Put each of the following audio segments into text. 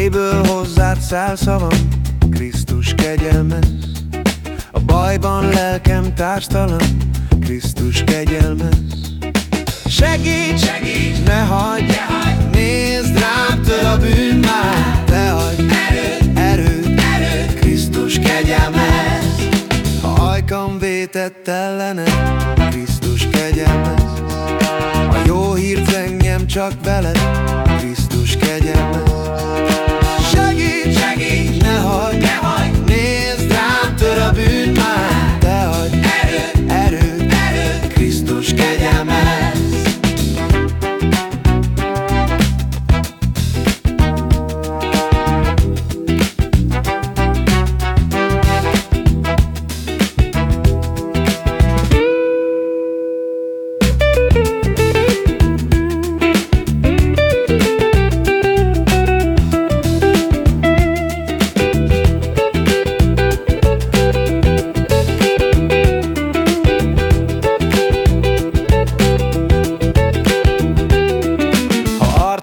Mélyből hozzád száll szavam, Krisztus kegyelmez A bajban lelkem társtalan, Krisztus kegyelmez Segíts, Segíts, ne hagyd, ne hagyd, nézd rám tör a bűn már. Te adj erőt, erőt, erőt, Krisztus kegyelmez Ha ajkam vétett ellene, Krisztus kegyelmez A jó hírt engem csak veled,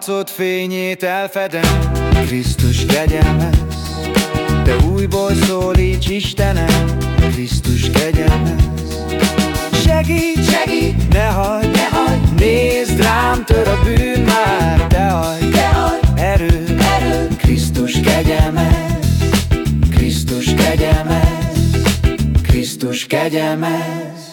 arcod fényét elfedem, Krisztus kegyelmez Te újból szólíts Istenem, Krisztus kegyelmez. Segíts, segíts, ne hagyd, ne hagyd, nézd rám tör a bűn már Te adj te adj, erőt, erőt, Krisztus kegyelmez. Krisztus kegyelmez. Krisztus kegyelmez